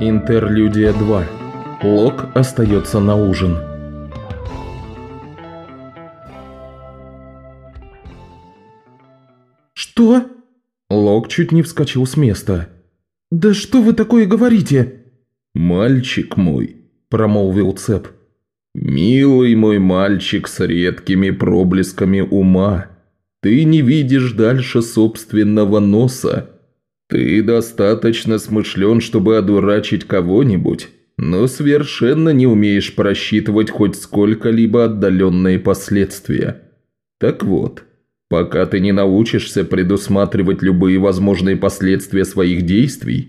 Интерлюдия 2. Лок остается на ужин. «Что?» Лок чуть не вскочил с места. «Да что вы такое говорите?» «Мальчик мой», – промолвил Цеп. «Милый мой мальчик с редкими проблесками ума, ты не видишь дальше собственного носа. Ты достаточно смышлен, чтобы одурачить кого-нибудь, но совершенно не умеешь просчитывать хоть сколько-либо отдаленные последствия. Так вот, пока ты не научишься предусматривать любые возможные последствия своих действий,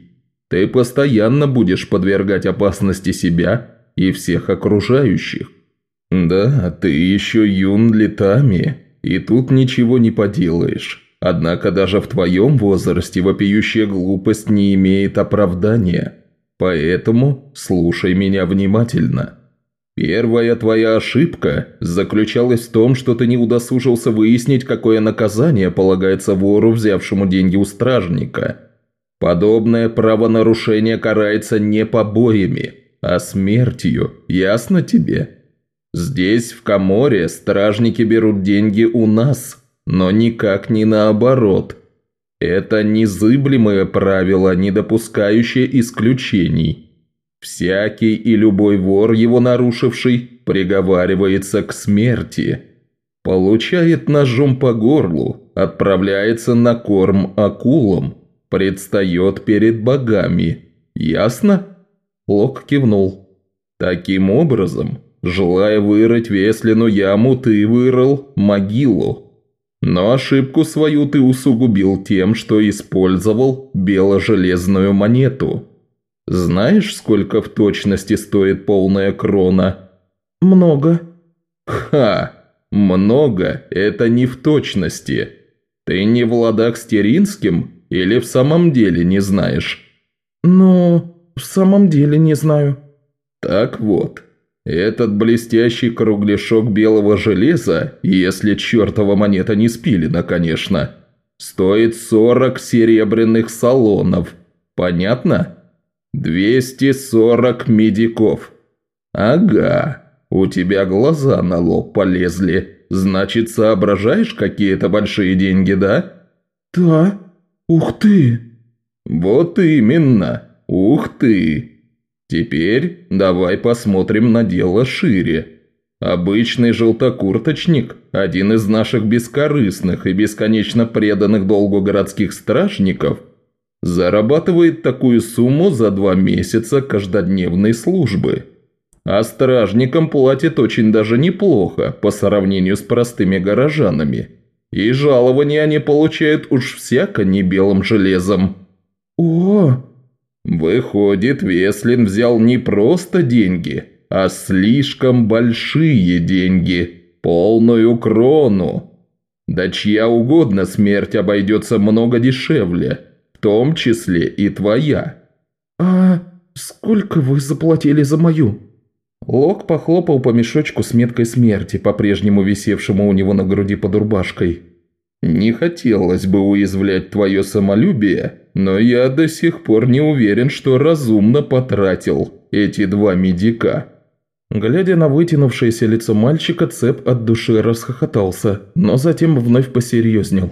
ты постоянно будешь подвергать опасности себя и всех окружающих. Да, ты еще юн летами, и тут ничего не поделаешь. Однако даже в твоем возрасте вопиющая глупость не имеет оправдания. Поэтому слушай меня внимательно. Первая твоя ошибка заключалась в том, что ты не удосужился выяснить, какое наказание полагается вору, взявшему деньги у стражника. Подобное правонарушение карается не побоями, а смертью, ясно тебе? Здесь, в Каморе, стражники берут деньги у нас, но никак не наоборот. Это незыблемое правило, не допускающее исключений. Всякий и любой вор, его нарушивший, приговаривается к смерти. Получает ножом по горлу, отправляется на корм акулам, предстает перед богами. Ясно? Лок кивнул. Таким образом, Желая вырыть Веслину яму, ты вырыл могилу. Но ошибку свою ты усугубил тем, что использовал бело-железную монету. Знаешь, сколько в точности стоит полная крона? Много. Ха! Много – это не в точности. Ты не владак стеринским или в самом деле не знаешь? Ну, в самом деле не знаю. Так вот, этот блестящий кругляшок белого железа, если чертова монета не спилена, конечно, стоит 40 серебряных салонов. Понятно? 240 медиков. Ага, у тебя глаза на лоб полезли. Значит, соображаешь, какие это большие деньги, да? Да. Ух ты. Вот именно. Ух ты. Теперь давай посмотрим на дело шире. Обычный желтокурточник, один из наших бескорыстных и бесконечно преданных долгу городских стражников, зарабатывает такую сумму за два месяца каждодневной службы. А стражникам платят очень даже неплохо по сравнению с простыми горожанами. И жалования они получают уж всяко не белым железом. «О, Выходит, Веслин взял не просто деньги, а слишком большие деньги, полную крону. Да чья угодно смерть обойдется много дешевле, в том числе и твоя. «А сколько вы заплатили за мою?» Лок похлопал по мешочку с меткой смерти, по-прежнему висевшему у него на груди под рубашкой. «Не хотелось бы уязвлять твое самолюбие, но я до сих пор не уверен, что разумно потратил эти два медика». Глядя на вытянувшееся лицо мальчика, Цеп от души расхохотался, но затем вновь посерьезнел.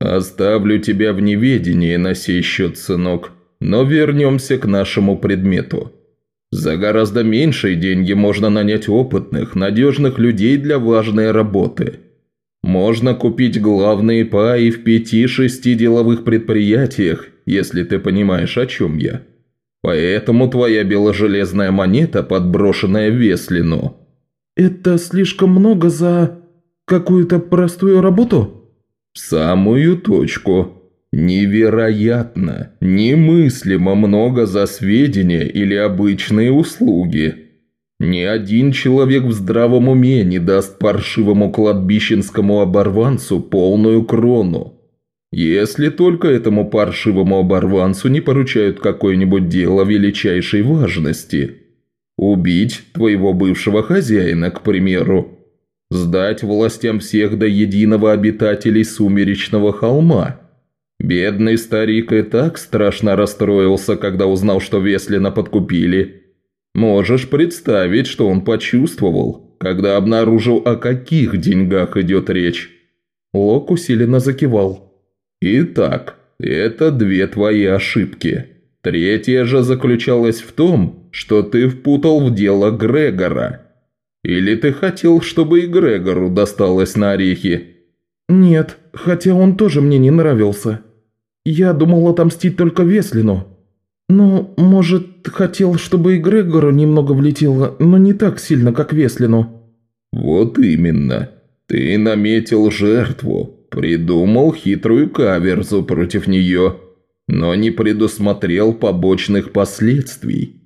«Оставлю тебя в неведении на сей счет, сынок, но вернемся к нашему предмету. За гораздо меньшие деньги можно нанять опытных, надежных людей для важной работы». Можно купить главные паи в пяти-шести деловых предприятиях, если ты понимаешь, о чем я. Поэтому твоя беложелезная монета, подброшенная Веслину...» «Это слишком много за какую-то простую работу?» «В самую точку. Невероятно, немыслимо много за сведения или обычные услуги». Ни один человек в здравом уме не даст паршивому кладбищенскому оборванцу полную крону. Если только этому паршивому оборванцу не поручают какое-нибудь дело величайшей важности. Убить твоего бывшего хозяина, к примеру. Сдать властям всех до единого обитателей сумеречного холма. Бедный старик и так страшно расстроился, когда узнал, что Веслина подкупили. Можешь представить, что он почувствовал, когда обнаружил, о каких деньгах идет речь. Лок усиленно закивал. Итак, это две твои ошибки. Третья же заключалась в том, что ты впутал в дело Грегора. Или ты хотел, чтобы и Грегору досталось на орехи? «Нет, хотя он тоже мне не нравился. Я думал отомстить только Веслину. Ну, может, хотел, чтобы и Грегору немного влетело, но не так сильно, как Веслину». «Вот именно. Ты наметил жертву, придумал хитрую каверзу против нее, но не предусмотрел побочных последствий.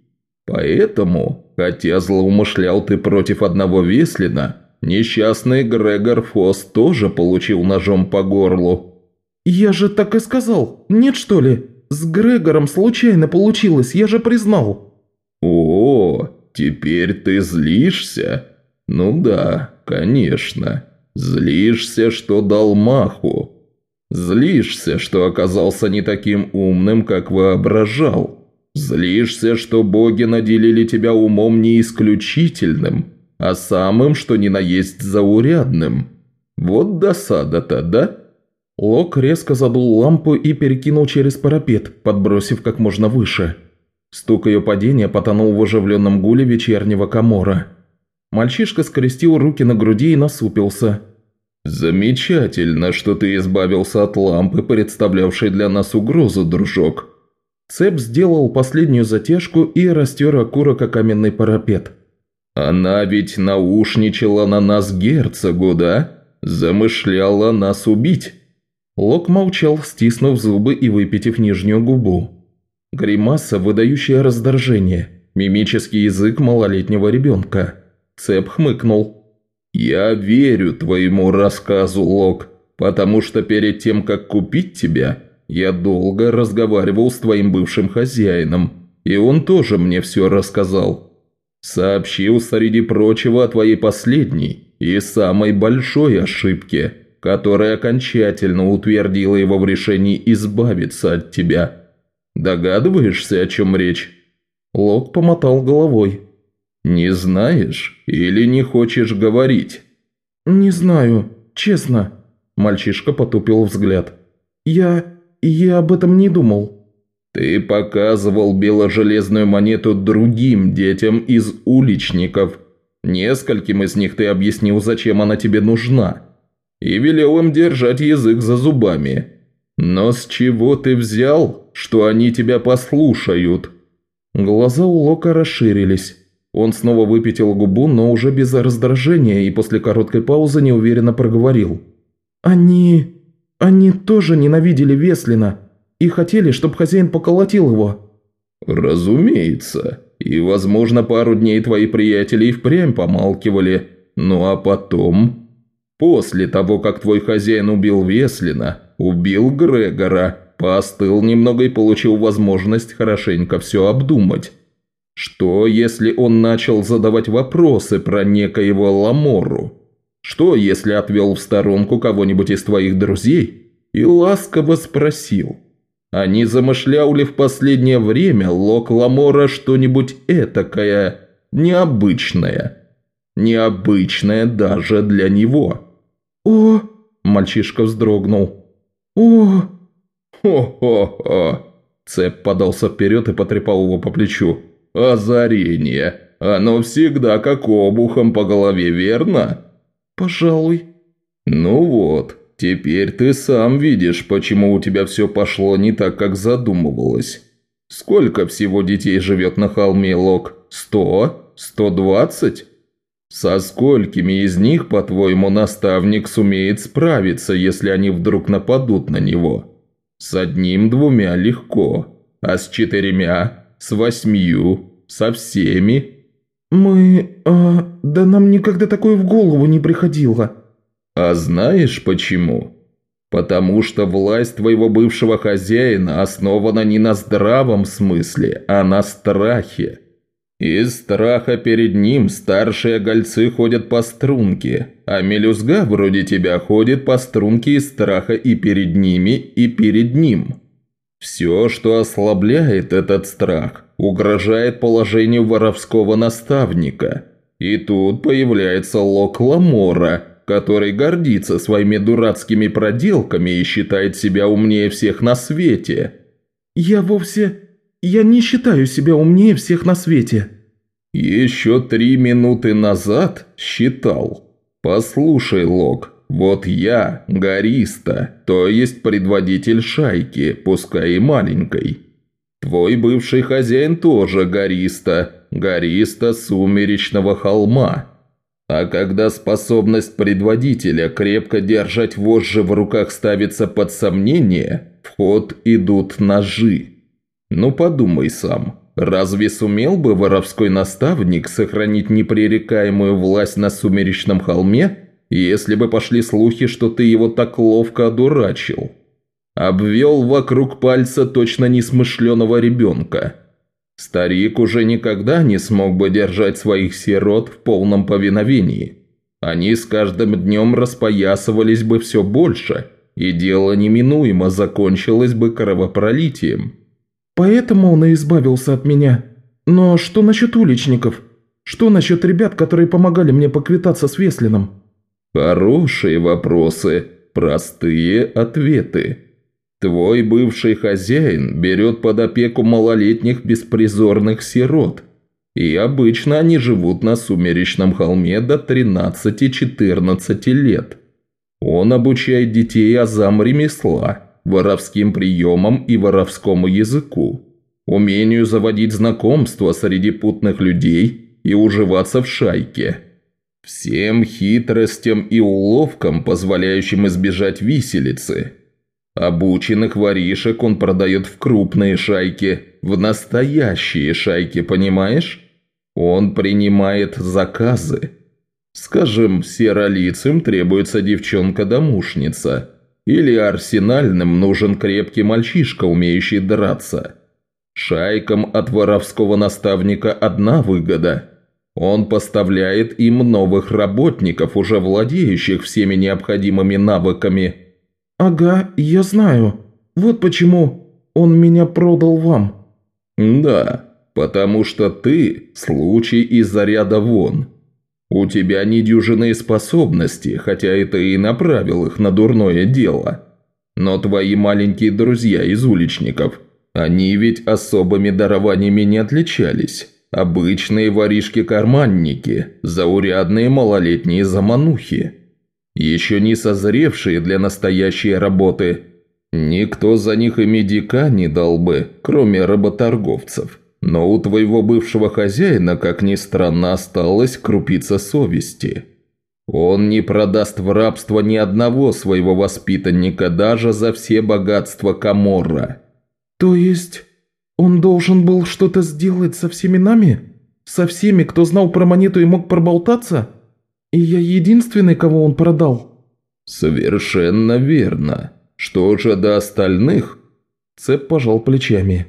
Поэтому, хотя злоумышлял ты против одного Веслина, Несчастный Грегор Фосс тоже получил ножом по горлу. «Я же так и сказал, нет что ли? С Грегором случайно получилось, я же признал». «О, теперь ты злишься? Ну да, конечно. Злишься, что дал маху. Злишься, что оказался не таким умным, как воображал. Злишься, что боги наделили тебя умом не исключительным» а самым, что ни на есть заурядным. Вот досада-то, да?» Лок резко задул лампу и перекинул через парапет, подбросив как можно выше. Стук ее падения потонул в оживленном гуле вечернего комора. Мальчишка скрестил руки на груди и насупился. «Замечательно, что ты избавился от лампы, представлявшей для нас угрозу, дружок». Цеп сделал последнюю затяжку и растер окурок о каменный парапет. Она ведь наушничала на нас герцогу, да? Замышляла нас убить». Лок молчал, стиснув зубы и выпитив нижнюю губу. Гримаса, выдающая раздражение, мимический язык малолетнего ребенка. Цеп хмыкнул. «Я верю твоему рассказу, Лок, потому что перед тем, как купить тебя, я долго разговаривал с твоим бывшим хозяином, и он тоже мне все рассказал». Сообщил, среди прочего, о твоей последней и самой большой ошибке, которая окончательно утвердила его в решении избавиться от тебя. Догадываешься, о чем речь?» Лок помотал головой. «Не знаешь или не хочешь говорить?» «Не знаю, честно». Мальчишка потупил взгляд. «Я... я об этом не думал». Ты показывал бело-железную монету другим детям из уличников. Нескольким из них ты объяснил, зачем она тебе нужна. И велел им держать язык за зубами. Но с чего ты взял, что они тебя послушают?» Глаза у Лока расширились. Он снова выпятил губу, но уже без раздражения и после короткой паузы неуверенно проговорил. «Они... они тоже ненавидели Веслина и хотели, чтобы хозяин поколотил его». «Разумеется. И, возможно, пару дней твои приятели и впрямь помалкивали. Ну а потом...» «После того, как твой хозяин убил Веслина, убил Грегора, поостыл немного и получил возможность хорошенько все обдумать. Что, если он начал задавать вопросы про некоего Ламору? Что, если отвел в сторонку кого-нибудь из твоих друзей и ласково спросил?» Они замышляли в последнее время Лок Ламора что-нибудь этакое, необычное. Необычное даже для него. «О!» – мальчишка вздрогнул. «О!» «Хо-хо-хо!» Цеп подался вперед и потрепал его по плечу. «Озарение! Оно всегда как обухом по голове, верно?» «Пожалуй». «Ну вот, Теперь ты сам видишь, почему у тебя все пошло не так, как задумывалось. Сколько всего детей живет на холме Лок? Сто? Сто двадцать? Со сколькими из них, по-твоему, наставник сумеет справиться, если они вдруг нападут на него? С одним-двумя легко, а с четырьмя, с восьмью, со всеми? Мы... А, да нам никогда такое в голову не приходило. А знаешь почему? Потому что власть твоего бывшего хозяина основана не на здравом смысле, а на страхе. Из страха перед ним старшие гольцы ходят по струнке, а мелюзга вроде тебя ходит по струнке из страха и перед ними, и перед ним. Все, что ослабляет этот страх, угрожает положению воровского наставника. И тут появляется Лок Ламора, который гордится своими дурацкими проделками и считает себя умнее всех на свете. «Я вовсе... я не считаю себя умнее всех на свете». «Еще три минуты назад считал. Послушай, Лок, вот я, гориста, то есть предводитель шайки, пускай и маленькой. Твой бывший хозяин тоже гориста, гориста сумеречного холма. А когда способность предводителя крепко держать вожжи в руках ставится под сомнение, в ход идут ножи. Ну подумай сам, разве сумел бы воровской наставник сохранить непререкаемую власть на сумеречном холме, если бы пошли слухи, что ты его так ловко одурачил. Обвел вокруг пальца точно несмышленого ребенка. Старик уже никогда не смог бы держать своих сирот в полном повиновении. Они с каждым днем распоясывались бы все больше, и дело неминуемо закончилось бы кровопролитием. Поэтому он и избавился от меня. Но что насчет уличников? Что насчет ребят, которые помогали мне поквитаться с Веслином? Хорошие вопросы, простые ответы. Твой бывший хозяин берет под опеку малолетних беспризорных сирот. И обычно они живут на сумеречном холме до 13-14 лет. Он обучает детей азам ремесла, воровским приемам и воровскому языку, умению заводить знакомства среди путных людей и уживаться в шайке – Всем хитростям и уловкам, позволяющим избежать виселицы. Обученных воришек он продает в крупные шайки, в настоящие шайки, понимаешь? Он принимает заказы. Скажем, серолицым требуется девчонка-домушница, или арсенальным нужен крепкий мальчишка, умеющий драться. Шайкам от воровского наставника одна выгода – он поставляет им новых работников, уже владеющих всеми необходимыми навыками. «Ага, я знаю. Вот почему он меня продал вам». «Да, потому что ты – случай из заряда вон. У тебя недюжинные способности, хотя это и направил их на дурное дело. Но твои маленькие друзья из уличников, они ведь особыми дарованиями не отличались». Обычные воришки-карманники, заурядные малолетние заманухи. Еще не созревшие для настоящей работы. Никто за них и медика не дал бы, кроме работорговцев. Но у твоего бывшего хозяина, как ни странно, осталась крупица совести. Он не продаст в рабство ни одного своего воспитанника даже за все богатства Каморра. То есть он должен был что-то сделать со всеми нами? Со всеми, кто знал про монету и мог проболтаться? И я единственный, кого он продал?» «Совершенно верно. Что же до остальных?» Цеп пожал плечами.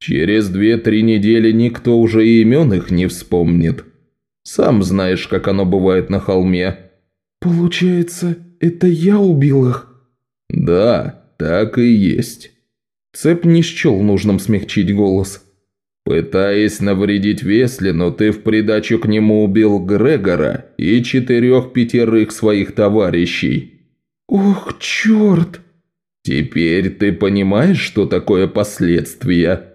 «Через две-три недели никто уже и имен их не вспомнит. Сам знаешь, как оно бывает на холме». «Получается, это я убил их?» «Да, так и есть». Цеп не счел нужным смягчить голос. «Пытаясь навредить Веслину, ты в придачу к нему убил Грегора и четырех-пятерых своих товарищей». «Ох, черт!» «Теперь ты понимаешь, что такое последствия?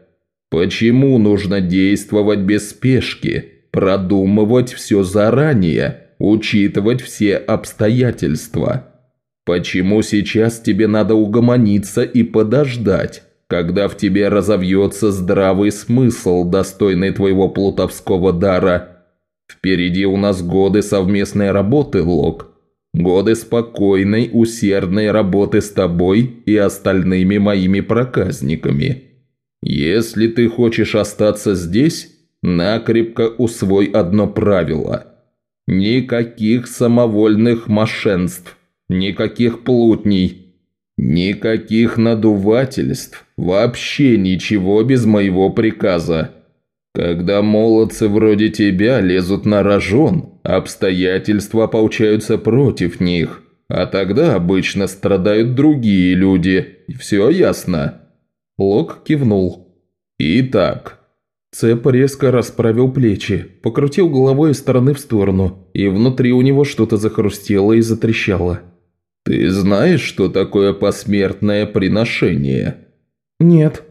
Почему нужно действовать без спешки, продумывать все заранее, учитывать все обстоятельства?» Почему сейчас тебе надо угомониться и подождать, когда в тебе разовьется здравый смысл, достойный твоего плутовского дара? Впереди у нас годы совместной работы, Лок. Годы спокойной, усердной работы с тобой и остальными моими проказниками. Если ты хочешь остаться здесь, накрепко усвой одно правило. Никаких самовольных мошенств – Никаких плутней, никаких надувательств, вообще ничего без моего приказа. Когда молодцы вроде тебя лезут на рожон, обстоятельства получаются против них, а тогда обычно страдают другие люди. Все ясно?» Лок кивнул. «Итак». Цеп резко расправил плечи, покрутил головой из стороны в сторону, и внутри у него что-то захрустело и затрещало. «Ты знаешь, что такое посмертное приношение?» «Нет».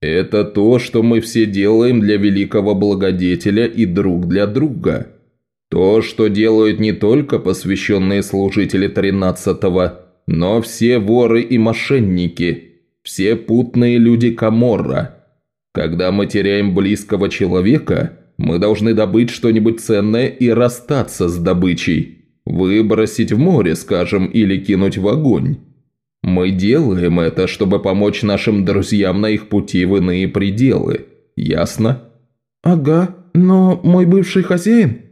«Это то, что мы все делаем для великого благодетеля и друг для друга. То, что делают не только посвященные служители тринадцатого, но все воры и мошенники, все путные люди Каморра. Когда мы теряем близкого человека, мы должны добыть что-нибудь ценное и расстаться с добычей». Выбросить в море, скажем, или кинуть в огонь. Мы делаем это, чтобы помочь нашим друзьям на их пути в иные пределы. Ясно? Ага, но мой бывший хозяин?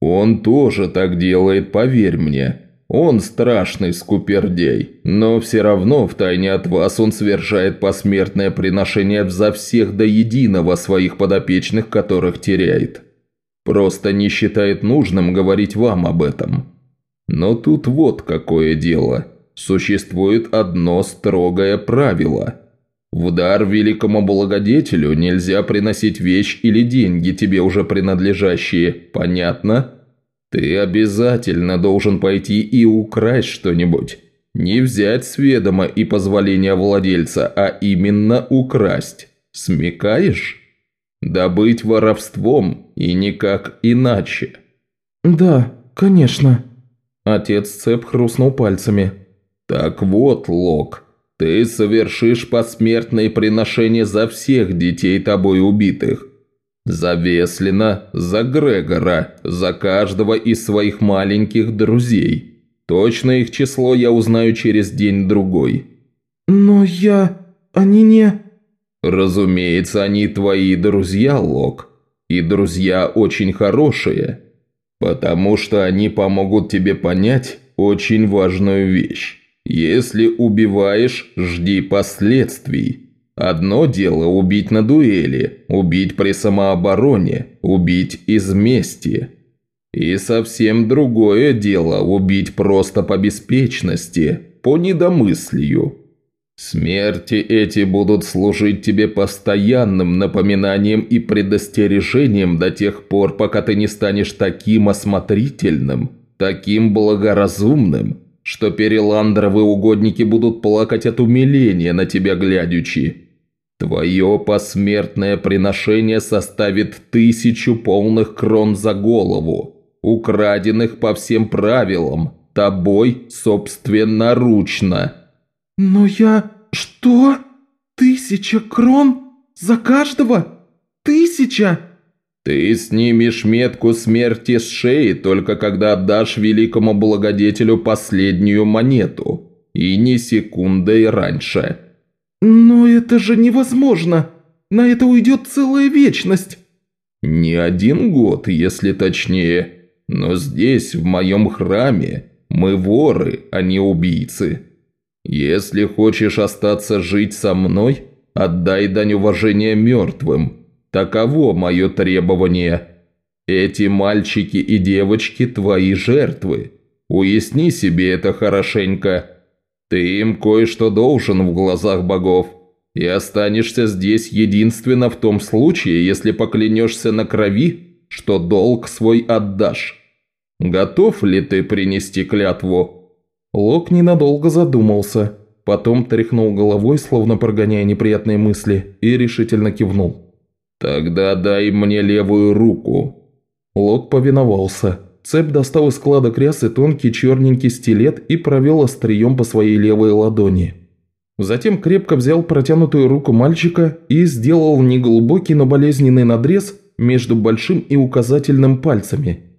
Он тоже так делает, поверь мне. Он страшный скупердей, но все равно втайне от вас он совершает посмертное приношение за всех до единого своих подопечных, которых теряет. Просто не считает нужным говорить вам об этом. Но тут вот какое дело. Существует одно строгое правило. В дар великому благодетелю нельзя приносить вещь или деньги, тебе уже принадлежащие. Понятно? Ты обязательно должен пойти и украсть что-нибудь. Не взять с ведома и позволения владельца, а именно украсть. Смекаешь? Добыть воровством и никак иначе. «Да, конечно», Отец Цеп хрустнул пальцами. «Так вот, Лок, ты совершишь посмертные приношения за всех детей тобой убитых. За Веслина, за Грегора, за каждого из своих маленьких друзей. Точно их число я узнаю через день-другой». «Но я... они не...» «Разумеется, они твои друзья, Лок. И друзья очень хорошие. Потому что они помогут тебе понять очень важную вещь. Если убиваешь, жди последствий. Одно дело убить на дуэли, убить при самообороне, убить из мести. И совсем другое дело убить просто по беспечности, по недомыслию. Смерти эти будут служить тебе постоянным напоминанием и предостережением до тех пор, пока ты не станешь таким осмотрительным, таким благоразумным, что переландровые угодники будут плакать от умиления на тебя глядячи. Твое посмертное приношение составит тысячу полных крон за голову, украденных по всем правилам, тобой собственноручно – «Но я... что? Тысяча крон? За каждого? Тысяча?» «Ты снимешь метку смерти с шеи только когда отдашь великому благодетелю последнюю монету. И ни секундой раньше». «Но это же невозможно! На это уйдет целая вечность!» «Не один год, если точнее. Но здесь, в моем храме, мы воры, а не убийцы. «Если хочешь остаться жить со мной, отдай дань уважения мертвым. Таково мое требование. Эти мальчики и девочки – твои жертвы. Уясни себе это хорошенько. Ты им кое-что должен в глазах богов, и останешься здесь единственно в том случае, если поклянешься на крови, что долг свой отдашь. Готов ли ты принести клятву?» Лок ненадолго задумался, потом тряхнул головой, словно прогоняя неприятные мысли, и решительно кивнул. «Тогда дай мне левую руку». Лок повиновался. Цепь достал из складок рясы тонкий черненький стилет и провел острием по своей левой ладони. Затем крепко взял протянутую руку мальчика и сделал неглубокий, но болезненный надрез между большим и указательным пальцами –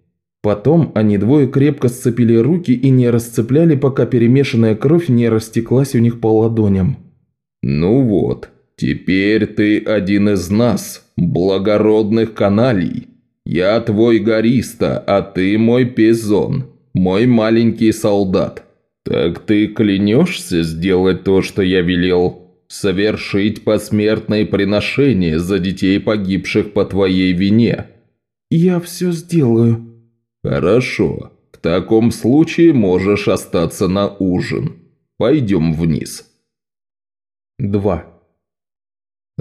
Потом они двое крепко сцепили руки и не расцепляли, пока перемешанная кровь не растеклась у них по ладоням. «Ну вот, теперь ты один из нас, благородных каналей. Я твой гориста, а ты мой пезон, мой маленький солдат. Так ты клянешься сделать то, что я велел? совершить посмертное приношение за детей, погибших по твоей вине». «Я все сделаю». «Хорошо. В таком случае можешь остаться на ужин. Пойдем вниз». 2.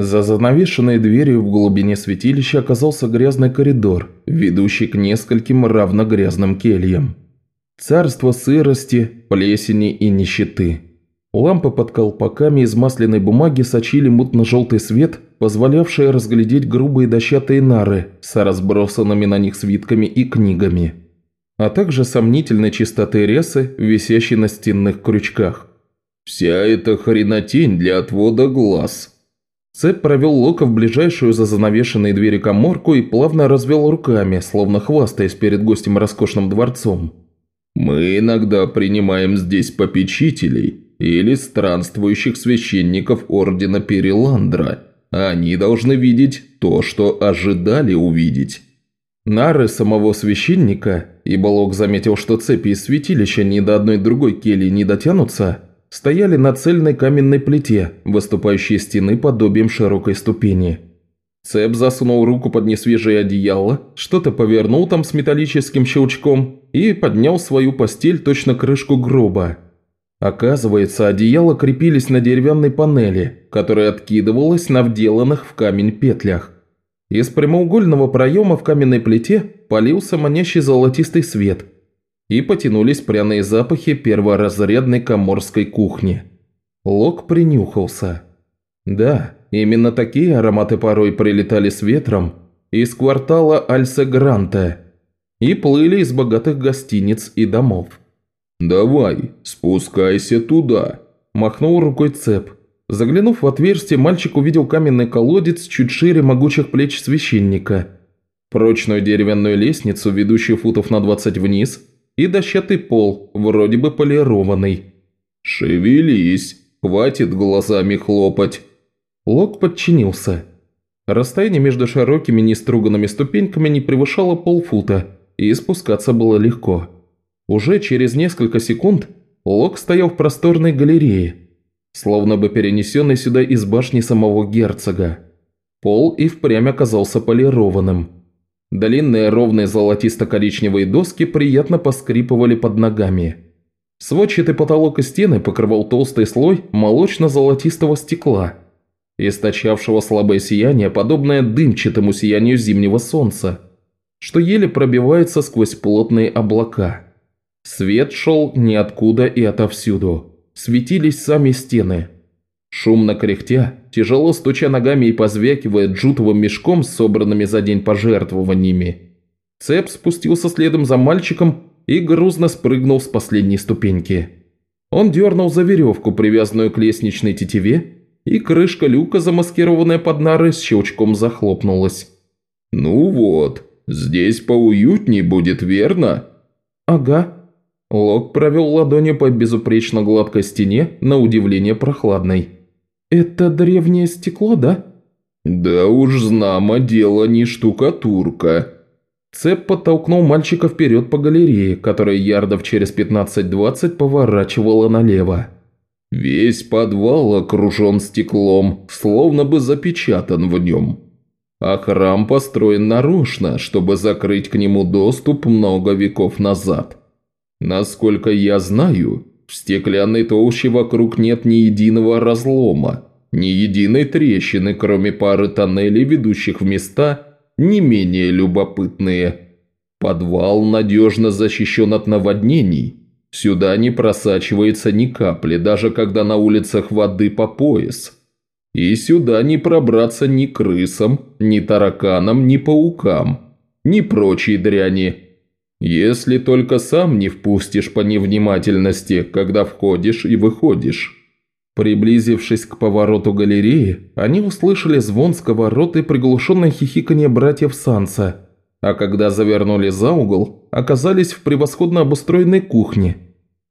За занавешенной дверью в глубине святилища оказался грязный коридор, ведущий к нескольким равногрязным кельям. Царство сырости, плесени и нищеты. Лампы под колпаками из масляной бумаги сочили мутно-желтый свет, позволявший разглядеть грубые дощатые нары с разбросанными на них свитками и книгами, а также сомнительной чистоты ресы, висящей на стенных крючках. «Вся эта хренотень для отвода глаз». Цеп провел Лока в ближайшую за занавешенной двери коморку и плавно развел руками, словно хвастаясь перед гостем роскошным дворцом. «Мы иногда принимаем здесь попечителей или странствующих священников Ордена Переландра. Они должны видеть то, что ожидали увидеть». Нары самого священника, ибо Лок заметил, что цепи из святилища ни до одной другой кельи не дотянутся, стояли на цельной каменной плите, выступающей стены подобием широкой ступени. Цеп засунул руку под несвежее одеяло, что-то повернул там с металлическим щелчком и поднял свою постель точно крышку гроба. Оказывается, одеяла крепились на деревянной панели, которая откидывалась на вделанных в камень петлях. Из прямоугольного проема в каменной плите полился манящий золотистый свет, и потянулись пряные запахи перворазрядной коморской кухни. Лок принюхался. Да, именно такие ароматы порой прилетали с ветром из квартала Альсе-Гранте и плыли из богатых гостиниц и домов. «Давай, спускайся туда», – махнул рукой цеп. Заглянув в отверстие, мальчик увидел каменный колодец чуть шире могучих плеч священника, прочную деревянную лестницу, ведущую футов на 20 вниз, и дощатый пол, вроде бы полированный. «Шевелись, хватит глазами хлопать». Лок подчинился. Расстояние между широкими неструганными ступеньками не превышало полфута, и спускаться было легко. Уже через несколько секунд Лок стоял в просторной галерее, словно бы перенесенный сюда из башни самого герцога. Пол и впрямь оказался полированным. Длинные ровные золотисто-коричневые доски приятно поскрипывали под ногами. Сводчатый потолок и стены покрывал толстый слой молочно-золотистого стекла, источавшего слабое сияние, подобное дымчатому сиянию зимнего солнца, что еле пробивается сквозь плотные облака. Свет шел ниоткуда и отовсюду. Светились сами стены. Шумно кряхтя, тяжело стуча ногами и позвякивая джутовым мешком собранными за день пожертвованиями, Цеп спустился следом за мальчиком и грузно спрыгнул с последней ступеньки. Он дернул за веревку, привязанную к лестничной тетиве, и крышка люка, замаскированная под нары, с щелчком захлопнулась. «Ну вот, здесь поуютней будет, верно?» «Ага», Лок провел ладонью по безупречно гладкой стене, на удивление прохладной. «Это древнее стекло, да?» «Да уж знамо дело не штукатурка». Цеп подтолкнул мальчика вперед по галерее, которая ярдов через 15-20 поворачивала налево. «Весь подвал окружен стеклом, словно бы запечатан в нем. А храм построен нарочно, чтобы закрыть к нему доступ много веков назад. Насколько я знаю, в стеклянной толще вокруг нет ни единого разлома, ни единой трещины, кроме пары тоннелей, ведущих в места не менее любопытные. Подвал надежно защищен от наводнений. Сюда не просачивается ни капли, даже когда на улицах воды по пояс. И сюда не пробраться ни крысам, ни тараканам, ни паукам, ни прочей дряни – если только сам не впустишь по невнимательности, когда входишь и выходишь». Приблизившись к повороту галереи, они услышали звон сковород и приглушенное хихиканье братьев Санса, а когда завернули за угол, оказались в превосходно обустроенной кухне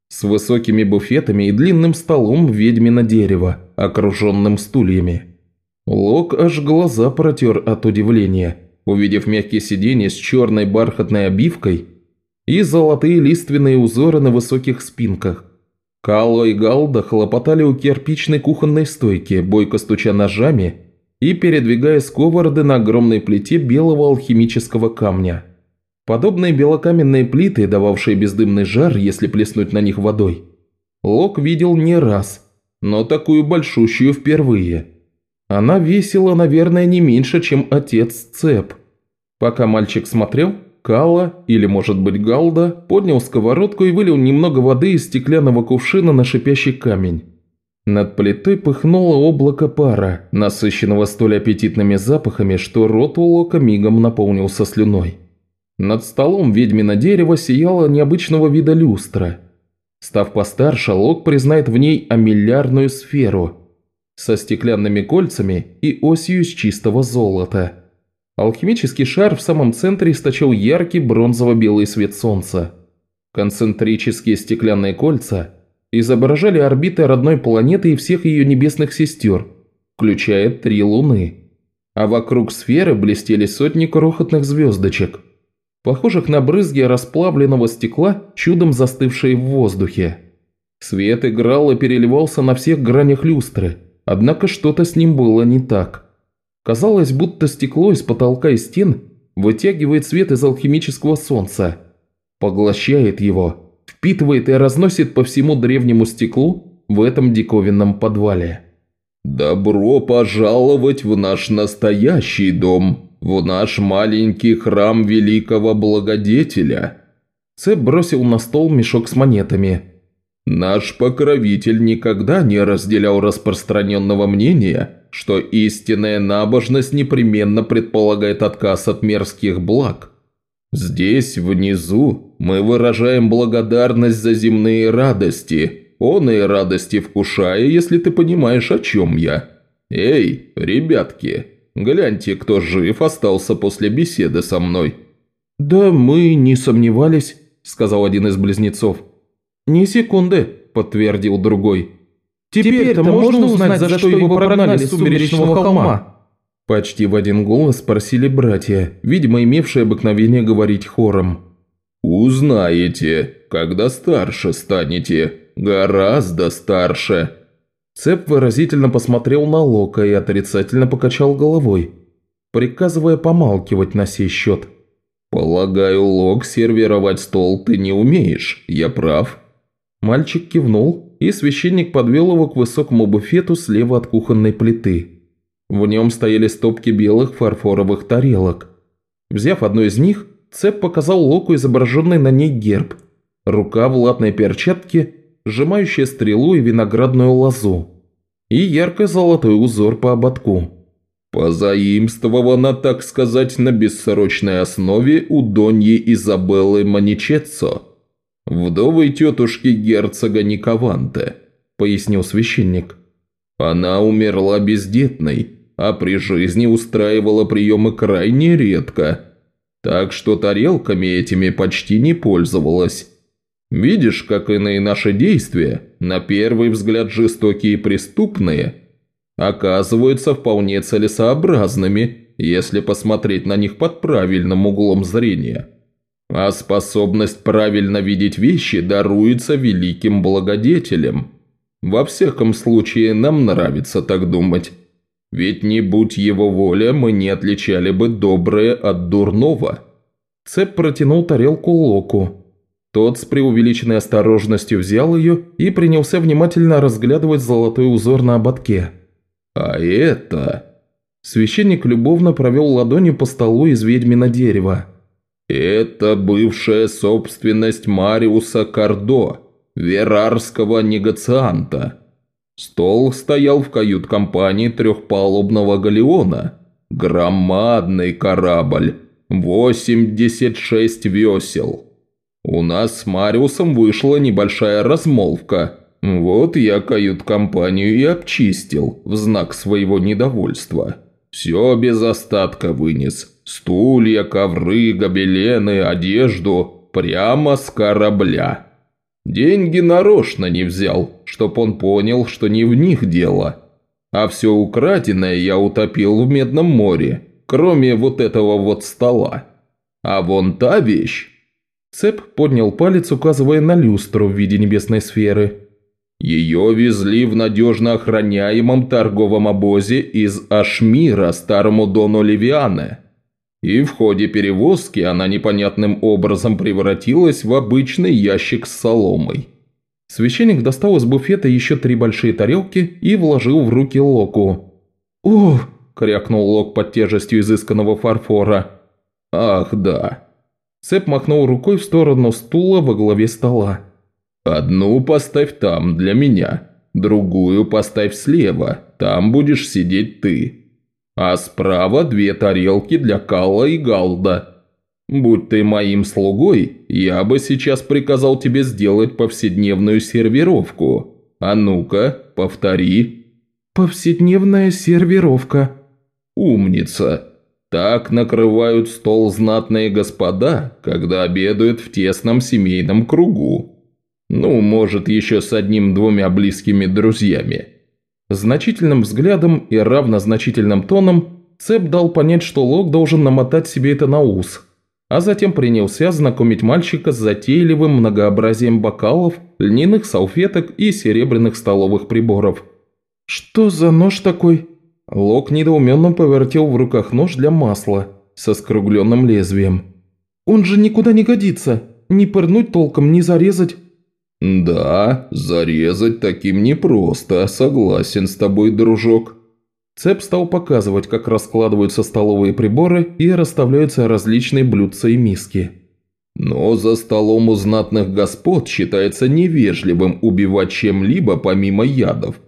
с высокими буфетами и длинным столом ведьмина дерева, окруженным стульями. Лок аж глаза протер от удивления, увидев мягкие сиденья с черной бархатной обивкой и золотые лиственные узоры на высоких спинках. Кало и Галда хлопотали у кирпичной кухонной стойки, бойко стуча ножами и передвигая сковороды на огромной плите белого алхимического камня. Подобные белокаменные плиты, дававшие бездымный жар, если плеснуть на них водой, Лок видел не раз, но такую большущую впервые. Она весила, наверное, не меньше, чем отец Цеп. Пока мальчик смотрел, Кала, или, может быть, Галда, поднял сковородку и вылил немного воды из стеклянного кувшина на шипящий камень. Над плитой пыхнуло облако пара, насыщенного столь аппетитными запахами, что рот у Лока мигом наполнился слюной. Над столом ведьмина дерево сияло необычного вида люстра. Став постарше, Лок признает в ней амиллиарную сферу со стеклянными кольцами и осью из чистого золота. Алхимический шар в самом центре источал яркий бронзово-белый свет солнца. Концентрические стеклянные кольца изображали орбиты родной планеты и всех ее небесных сестер, включая три луны. А вокруг сферы блестели сотни крохотных звездочек, похожих на брызги расплавленного стекла, чудом застывшие в воздухе. Свет играл и переливался на всех гранях люстры, однако что-то с ним было не так. Казалось, будто стекло из потолка и стен вытягивает свет из алхимического солнца, поглощает его, впитывает и разносит по всему древнему стеклу в этом диковинном подвале. «Добро пожаловать в наш настоящий дом, в наш маленький храм великого благодетеля!» Цеп бросил на стол мешок с монетами. «Наш покровитель никогда не разделял распространенного мнения, что истинная набожность непременно предполагает отказ от мерзких благ. Здесь, внизу, мы выражаем благодарность за земные радости, он и радости вкушая, если ты понимаешь, о чем я. Эй, ребятки, гляньте, кто жив остался после беседы со мной». «Да мы не сомневались», – сказал один из близнецов. «Ни секунды», – подтвердил другой. Теперь-то можно узнать, за что его прогнали с сумеречного холма?» Почти в один голос спросили братья, видимо, имевшие обыкновение говорить хором. «Узнаете, когда старше станете, гораздо старше». Цеп выразительно посмотрел на Лока и отрицательно покачал головой, приказывая помалкивать на сей счет. «Полагаю, Лок, сервировать стол ты не умеешь, я прав?» Мальчик кивнул и священник подвел его к высокому буфету слева от кухонной плиты. В нем стояли стопки белых фарфоровых тарелок. Взяв одну из них, Цеп показал Локу изображенный на ней герб. Рука в латной перчатке, сжимающая стрелу и виноградную лозу. И ярко-золотой узор по ободку. Позаимствована, так сказать, на бессрочной основе у Доньи Изабеллы Маничеццо вдовой тетушки герцога Никованте», – пояснил священник. «Она умерла бездетной, а при жизни устраивала приемы крайне редко, так что тарелками этими почти не пользовалась. Видишь, как иные наши действия, на первый взгляд жестокие и преступные, оказываются вполне целесообразными, если посмотреть на них под правильным углом зрения». А способность правильно видеть вещи даруется великим благодетелем. Во всяком случае, нам нравится так думать. Ведь не будь его воля, мы не отличали бы доброе от дурного». Цеп протянул тарелку Локу. Тот с преувеличенной осторожностью взял ее и принялся внимательно разглядывать золотой узор на ободке. «А это...» Священник любовно провел ладонью по столу из ведьмина дерева. Это бывшая собственность Мариуса Кардо, верарского негацианта. Стол стоял в кают-компании трехпалубного галеона. Громадный корабль, 86 весел. У нас с Мариусом вышла небольшая размолвка. Вот я кают-компанию и обчистил в знак своего недовольства. Все без остатка вынес. Стулья, ковры, гобелены, одежду прямо с корабля. Деньги нарочно не взял, чтоб он понял, что не в них дело. А все украденное я утопил в Медном море, кроме вот этого вот стола. А вон та вещь. Цеп поднял палец, указывая на люстру в виде небесной сферы. Ее везли в надежно охраняемом торговом обозе из Ашмира старому Дону Левиане. И в ходе перевозки она непонятным образом превратилась в обычный ящик с соломой. Священник достал из буфета еще три большие тарелки и вложил в руки Локу. «О!» – крякнул Лок под тяжестью изысканного фарфора. «Ах, да!» Цеп махнул рукой в сторону стула во главе стола. «Одну поставь там, для меня. Другую поставь слева, там будешь сидеть ты. А справа две тарелки для Калла и Галда. Будь ты моим слугой, я бы сейчас приказал тебе сделать повседневную сервировку. А ну-ка, повтори». «Повседневная сервировка». «Умница. Так накрывают стол знатные господа, когда обедают в тесном семейном кругу. Ну, может, еще с одним-двумя близкими друзьями». Значительным взглядом и равнозначительным тоном Цеп дал понять, что Лок должен намотать себе это на ус – а затем принялся знакомить мальчика с затейливым многообразием бокалов, льняных салфеток и серебряных столовых приборов. «Что за нож такой?» Лок недоуменно повертел в руках нож для масла со скругленным лезвием. «Он же никуда не годится. Ни пырнуть толком, ни зарезать». «Да, зарезать таким непросто, согласен с тобой, дружок», Цеп стал показывать, как раскладываются столовые приборы и расставляются различные блюдца и миски. Но за столом у знатных господ считается невежливым убивать чем-либо помимо ядов.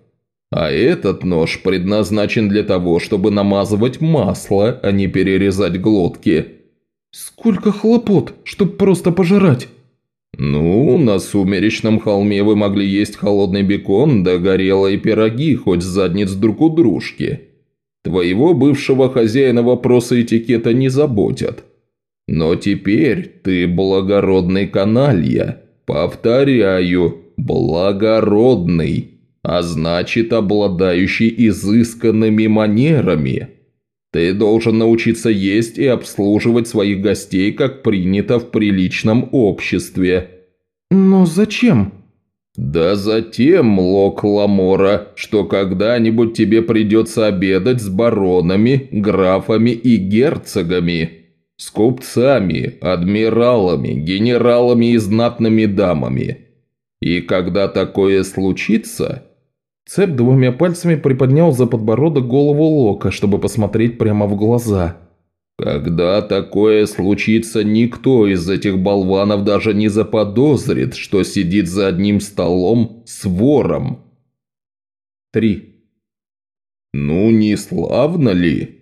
А этот нож предназначен для того, чтобы намазывать масло, а не перерезать глотки. «Сколько хлопот, чтоб просто пожрать!» «Ну, на сумеречном холме вы могли есть холодный бекон да горелые пироги, хоть с задниц друг у дружки. Твоего бывшего хозяина вопросы этикета не заботят. Но теперь ты благородный каналья. Повторяю, благородный, а значит обладающий изысканными манерами». Ты должен научиться есть и обслуживать своих гостей, как принято в приличном обществе». «Но зачем?» «Да затем, Лок Ламора, что когда-нибудь тебе придется обедать с баронами, графами и герцогами, с купцами, адмиралами, генералами и знатными дамами. И когда такое случится, Цеп двумя пальцами приподнял за подбородок голову Лока, чтобы посмотреть прямо в глаза. «Когда такое случится, никто из этих болванов даже не заподозрит, что сидит за одним столом с вором». Три. «Ну, не славно ли?»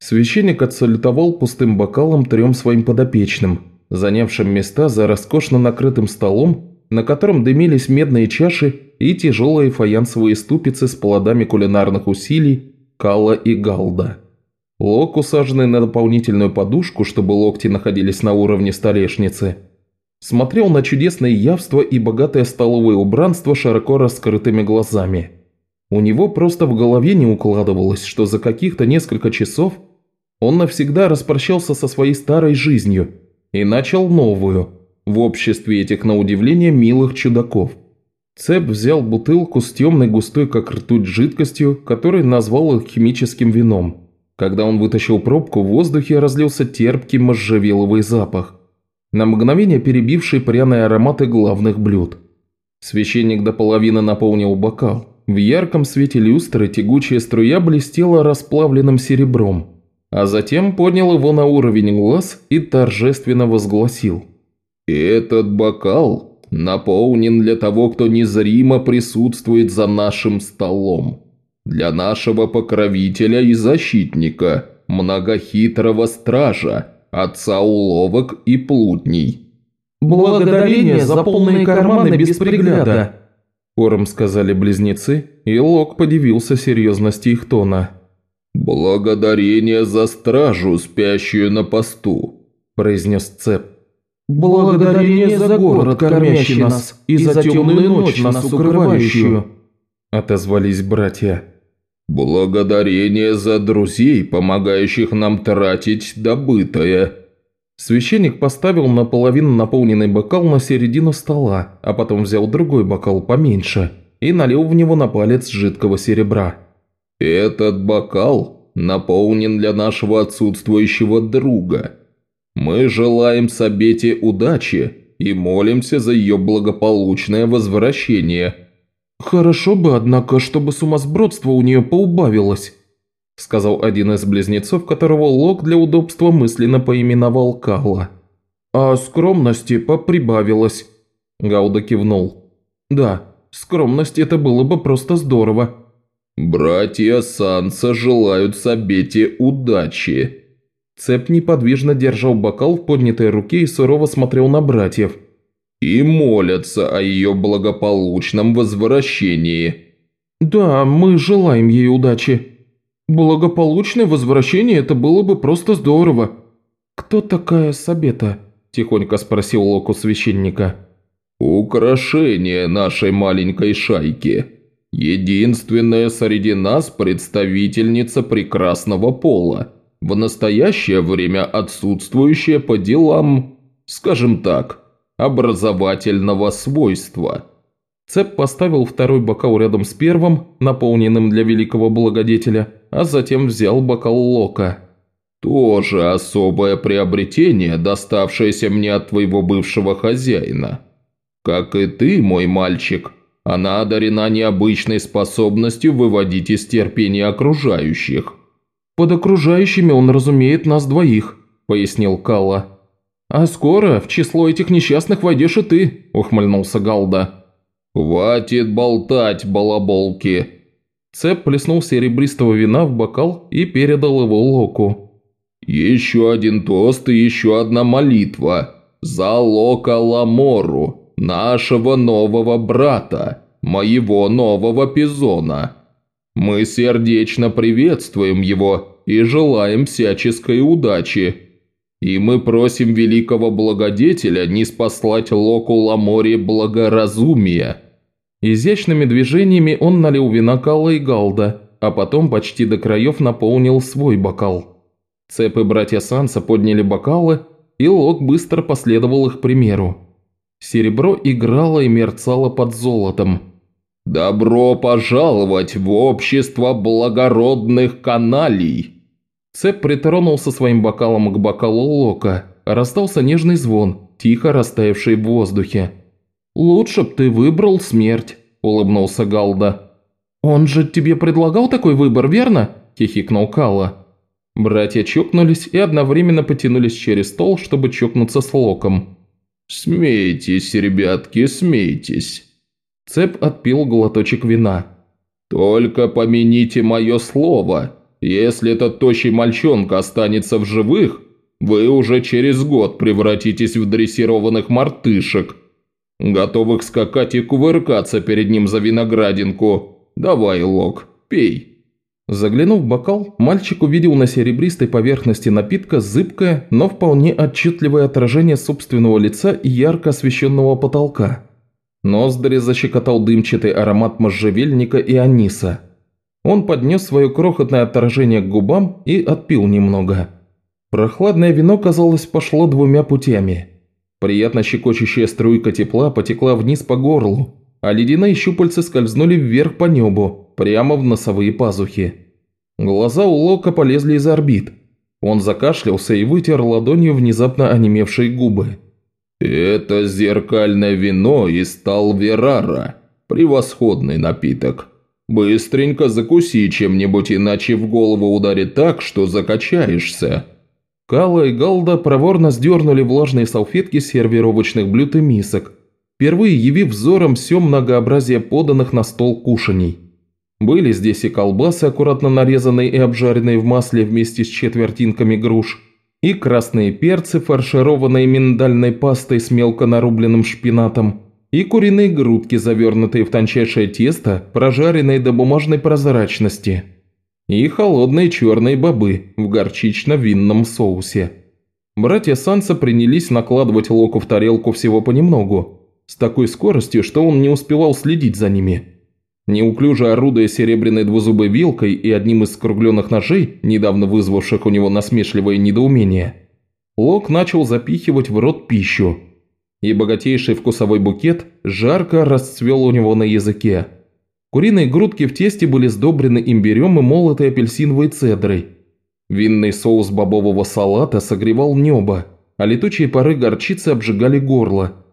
Священник отсалютовал пустым бокалом трем своим подопечным, занявшим места за роскошно накрытым столом, на котором дымились медные чаши и тяжелые фаянсовые ступицы с плодами кулинарных усилий Калла и Галда. Лок, усаженный на дополнительную подушку, чтобы локти находились на уровне столешницы, смотрел на чудесное явство и богатое столовое убранство широко раскрытыми глазами. У него просто в голове не укладывалось, что за каких-то несколько часов он навсегда распрощался со своей старой жизнью и начал новую, в обществе этих, на удивление, милых чудаков – Цеп взял бутылку с темной густой как ртуть жидкостью, который назвал их химическим вином. Когда он вытащил пробку, в воздухе разлился терпкий можжевеловый запах, на мгновение перебивший пряные ароматы главных блюд. Священник до половины наполнил бокал. В ярком свете люстры тягучая струя блестела расплавленным серебром, а затем поднял его на уровень глаз и торжественно возгласил. «Этот бокал наполнен для того, кто незримо присутствует за нашим столом. Для нашего покровителя и защитника, многохитрого стража, отца уловок и плутней». «Благодарение за полные карманы без пригляда», – хором сказали близнецы, и Лок подивился серьезности их тона. «Благодарение за стражу, спящую на посту», – произнес Цеп. «Благодарение за город, кормящий нас, и за темную ночь, нас укрывающую», – отозвались братья. «Благодарение за друзей, помогающих нам тратить добытое». Священник поставил наполовину наполненный бокал на середину стола, а потом взял другой бокал поменьше и налил в него на палец жидкого серебра. «Этот бокал наполнен для нашего отсутствующего друга. Мы желаем Сабете удачи и молимся за ее благополучное возвращение». «Хорошо бы, однако, чтобы сумасбродство у нее поубавилось», сказал один из близнецов, которого Лок для удобства мысленно поименовал Калла. «А скромности поприбавилось», Гауда кивнул. «Да, скромность это было бы просто здорово». «Братья Санса желают Сабете удачи». Цеп неподвижно держал бокал в поднятой руке и сурово смотрел на братьев. «И молятся о ее благополучном возвращении». «Да, мы желаем ей удачи. Благополучное возвращение – это было бы просто здорово». «Кто такая Сабета?» – тихонько спросил Локу священника. «Украшение нашей маленькой шайки. Единственная среди нас представительница прекрасного пола, в настоящее время отсутствующая по делам, скажем так, образовательного свойства». Цеп поставил второй бокал рядом с первым, наполненным для великого благодетеля, а затем взял бокал Лока. «Тоже особое приобретение, доставшееся мне от твоего бывшего хозяина. Как и ты, мой мальчик, она одарена необычной способностью выводить из терпения окружающих». «Под окружающими он разумеет нас двоих», – пояснил Калла. «А скоро в число этих несчастных войдешь и ты», – ухмыльнулся Галда. «Хватит болтать, балаболки!» Цеп плеснул серебристого вина в бокал и передал его Локу. «Еще один тост и еще одна молитва. За Лока Ламору, нашего нового брата, моего нового Пизона. Мы сердечно приветствуем его и желаем всяческой удачи. И мы просим великого благодетеля не спаслать Локу Ламоре благоразумия». Изящными движениями он налил вина Калла и Галда, а потом почти до краев наполнил свой бокал. Цепы братья Санса подняли бокалы, и Лок быстро последовал их примеру. Серебро играло и мерцало под золотом. «Добро пожаловать в общество благородных каналей!» Цеп притронулся своим бокалом к бокалу Лока. Раздался нежный звон, тихо растаявший в воздухе. «Лучше б ты выбрал смерть», – улыбнулся Галда. «Он же тебе предлагал такой выбор, верно?» – хихикнул Калла. Братья чокнулись и одновременно потянулись через стол, чтобы чокнуться с Локом. «Смейтесь, ребятки, смейтесь!» Цеп отпил глоточек вина. «Только помяните мое слово. Если этот тощий мальчонка останется в живых, вы уже через год превратитесь в дрессированных мартышек, готовых скакать и кувыркаться перед ним за виноградинку. Давай, Лок, пей». Заглянув в бокал, мальчик увидел на серебристой поверхности напитка зыбкое, но вполне отчетливое отражение собственного лица и ярко освещенного потолка. Ноздри защекотал дымчатый аромат можжевельника и аниса. Он поднес свое крохотное отражение к губам и отпил немного. Прохладное вино, казалось, пошло двумя путями. Приятно щекочущая струйка тепла потекла вниз по горлу, а ледяные щупальца скользнули вверх по небу, прямо в носовые пазухи. Глаза у Лока полезли из орбит. Он закашлялся и вытер ладонью внезапно онемевшие губы. «Это зеркальное вино из Талверара. Превосходный напиток. Быстренько закуси чем-нибудь, иначе в голову ударит так, что закачаешься». Кала и Галда проворно сдернули влажные салфетки с сервировочных блюд и мисок, впервые явив взором все многообразие поданных на стол кушаний. Были здесь и колбасы, аккуратно нарезанные и обжаренные в масле вместе с четвертинками груш, и красные перцы, фаршированные миндальной пастой с мелко нарубленным шпинатом, и куриные грудки, завернутые в тончайшее тесто, прожаренные до бумажной прозрачности, и холодные черные бобы в горчично-винном соусе. Братья Санса принялись накладывать Локу в тарелку всего понемногу, с такой скоростью, что он не успевал следить за ними. Неуклюже орудуя серебряной двузубой вилкой и одним из скругленных ножей, недавно вызвавших у него насмешливое недоумение, Лок начал запихивать в рот пищу, и богатейший вкусовой букет жарко расцвел у него на языке. Куриные грудки в тесте были сдобрены имбирем и молотой апельсиновой цедрой. Винный соус бобового салата согревал небо, а летучие пары горчицы обжигали горло.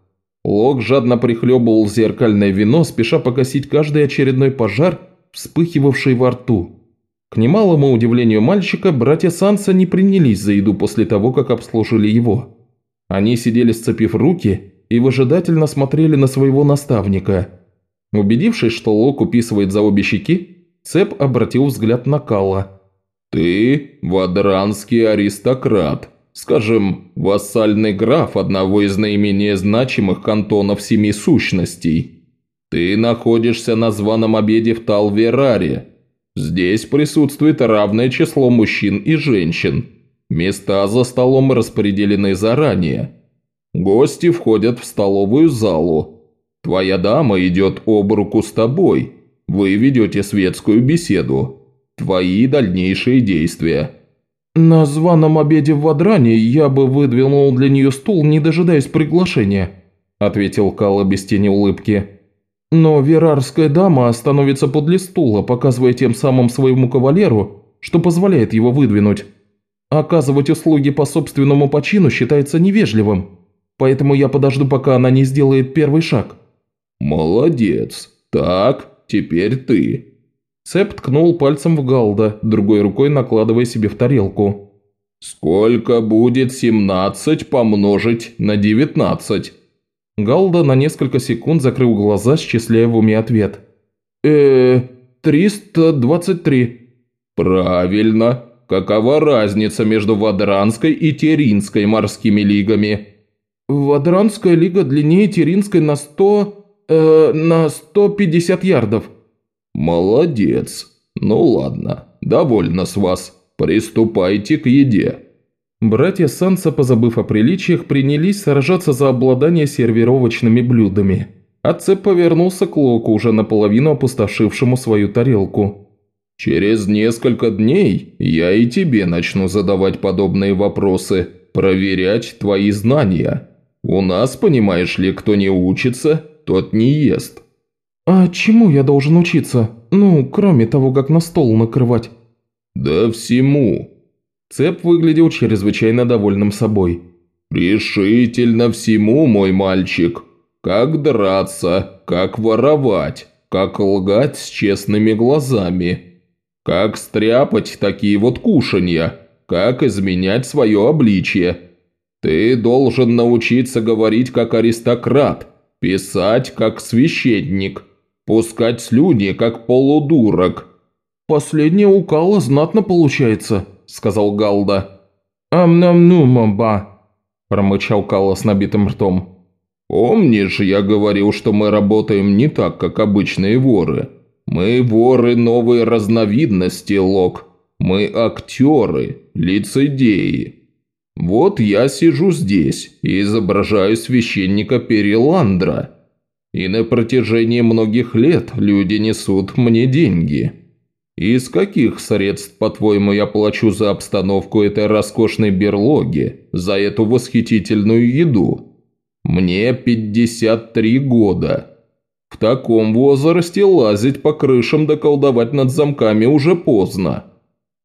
Лок жадно прихлебывал зеркальное вино, спеша погасить каждый очередной пожар, вспыхивавший во рту. К немалому удивлению мальчика, братья Санса не принялись за еду после того, как обслужили его. Они сидели сцепив руки и выжидательно смотрели на своего наставника. Убедившись, что Лок уписывает за обе щеки, Цеп обратил взгляд на Калла. «Ты – вадранский аристократ, скажем, вассальный граф одного из наименее значимых кантонов Семи Сущностей. Ты находишься на званом обеде в Талвераре. Здесь присутствует равное число мужчин и женщин. Места за столом распределены заранее. Гости входят в столовую залу. Твоя дама идет об руку с тобой. Вы ведете светскую беседу. Твои дальнейшие действия. На званом обеде в Вадране я бы выдвинул для нее стул, не дожидаясь приглашения, ответил Калла без тени улыбки. Но верарская дама становится подле стула, показывая тем самым своему кавалеру, что позволяет его выдвинуть. Оказывать услуги по собственному почину считается невежливым, поэтому я подожду, пока она не сделает первый шаг». «Молодец. Так, теперь ты». Цеп ткнул пальцем в Галда, другой рукой накладывая себе в тарелку. «Сколько будет семнадцать помножить на девятнадцать?» Галда на несколько секунд закрыл глаза, счисляя в уме ответ. э триста двадцать три». «Правильно. Какова разница между Вадранской и Теринской морскими лигами?» «Вадранская лига длиннее Теринской на сто... Э, на сто пятьдесят ярдов». «Молодец. Ну ладно, довольно с вас. Приступайте к еде». Братья Санса, позабыв о приличиях, принялись сражаться за обладание сервировочными блюдами. Отцеп повернулся к Локу, уже наполовину опустошившему свою тарелку. «Через несколько дней я и тебе начну задавать подобные вопросы, проверять твои знания. У нас, понимаешь ли, кто не учится, тот не ест». «А чему я должен учиться? Ну, кроме того, как на стол накрывать?» «Да всему». Цеп выглядел чрезвычайно довольным собой. «Решительно всему, мой мальчик. Как драться, как воровать, как лгать с честными глазами». Как стряпать такие вот кушанья? Как изменять свое обличье? Ты должен научиться говорить как аристократ, писать как священник, пускать слюни как полудурок». «Последнее у Кала знатно получается», – сказал Галда. «Ам-нам-ну-маба», – промычал Кала с набитым ртом. «Помнишь, я говорил, что мы работаем не так, как обычные воры?» Мы воры новой разновидности, Лок. Мы актеры, лицедеи. Вот я сижу здесь и изображаю священника Переландра. И на протяжении многих лет люди несут мне деньги. Из каких средств, по-твоему, я плачу за обстановку этой роскошной берлоги, за эту восхитительную еду? Мне 53 года. В таком возрасте лазить по крышам да колдовать над замками уже поздно.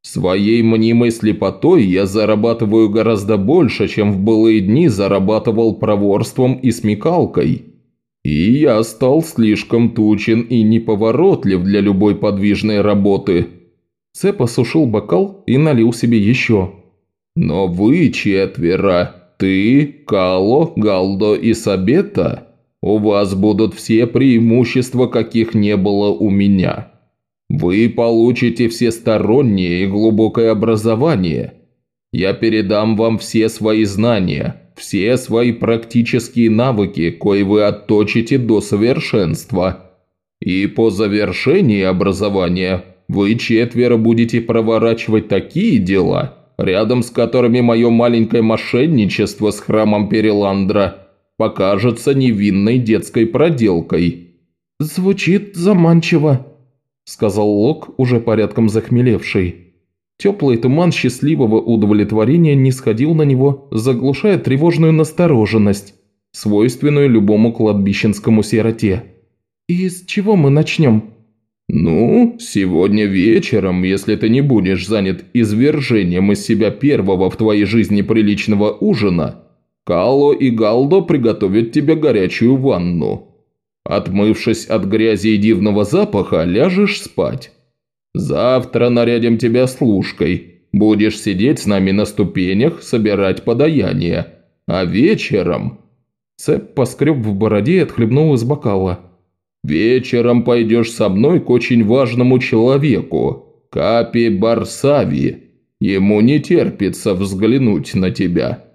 Своей мнимой слепотой я зарабатываю гораздо больше, чем в былые дни зарабатывал проворством и смекалкой. И я стал слишком тучен и неповоротлив для любой подвижной работы. Цеп осушил бокал и налил себе еще. Но вы четверо, ты, Кало, Галдо и Сабета у вас будут все преимущества, каких не было у меня. Вы получите всестороннее и глубокое образование. Я передам вам все свои знания, все свои практические навыки, кои вы отточите до совершенства. И по завершении образования вы четверо будете проворачивать такие дела, рядом с которыми мое маленькое мошенничество с храмом Переландра – покажется невинной детской проделкой». «Звучит заманчиво», – сказал Лок, уже порядком захмелевший. Теплый туман счастливого удовлетворения не сходил на него, заглушая тревожную настороженность, свойственную любому кладбищенскому сироте. «И с чего мы начнем?» «Ну, сегодня вечером, если ты не будешь занят извержением из себя первого в твоей жизни приличного ужина, Кало и Галдо приготовят тебе горячую ванну. Отмывшись от грязи и дивного запаха, ляжешь спать. Завтра нарядим тебя служкой. Будешь сидеть с нами на ступенях, собирать подаяние. А вечером...» Цеп поскреб в бороде и отхлебнул из бокала. Вечером пойдешь со мной к очень важному человеку, Капи Барсави. Ему не терпится взглянуть на тебя».